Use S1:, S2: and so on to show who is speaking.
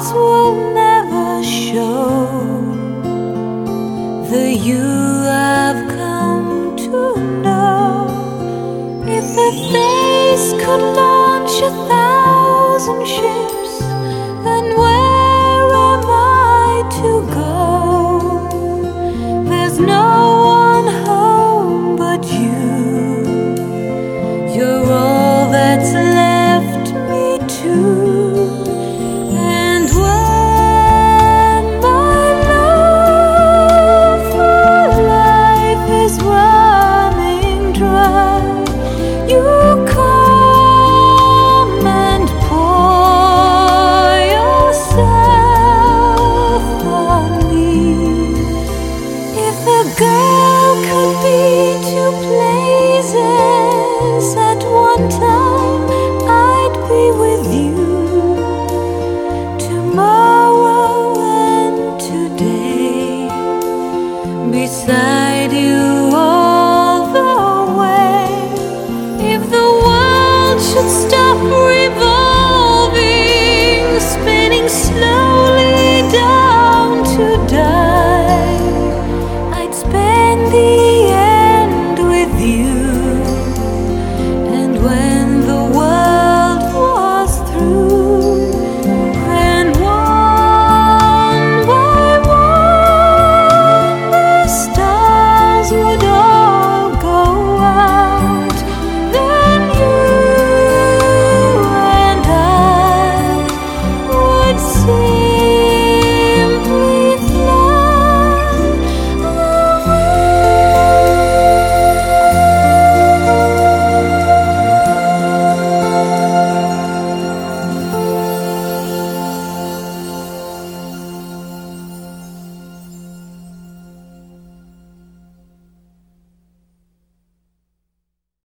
S1: hearts will never show the you I've come to know. If a face could launch a thousand ships. girl could be two places at one time. I'd be with you tomorrow and today beside you.